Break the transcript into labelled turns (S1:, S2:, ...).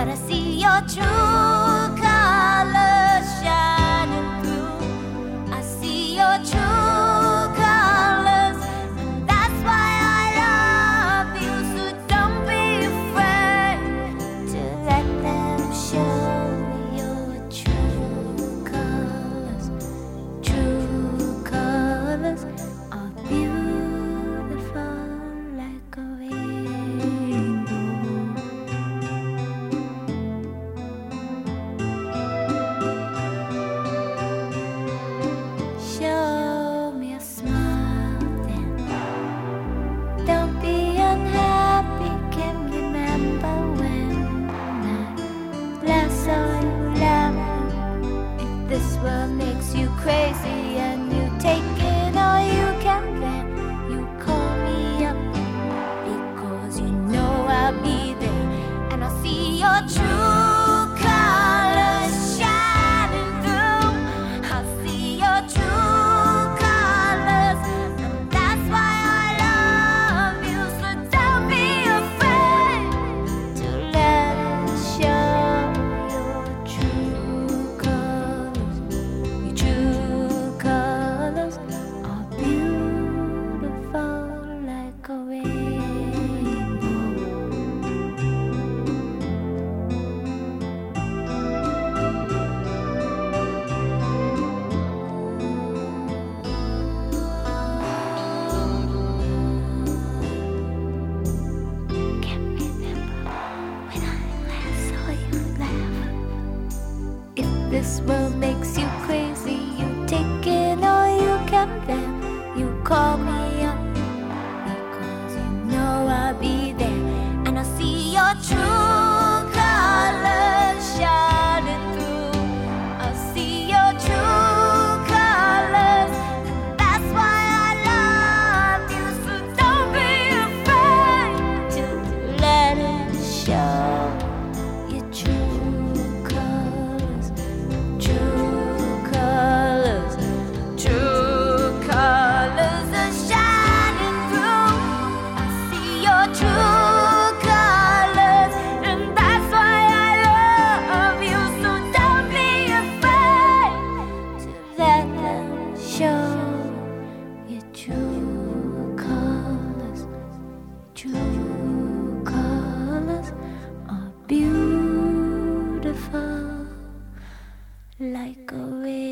S1: but I see your true colors shine. This world makes you crazy, you crazy. You take in all you can bear. You call me like a wave.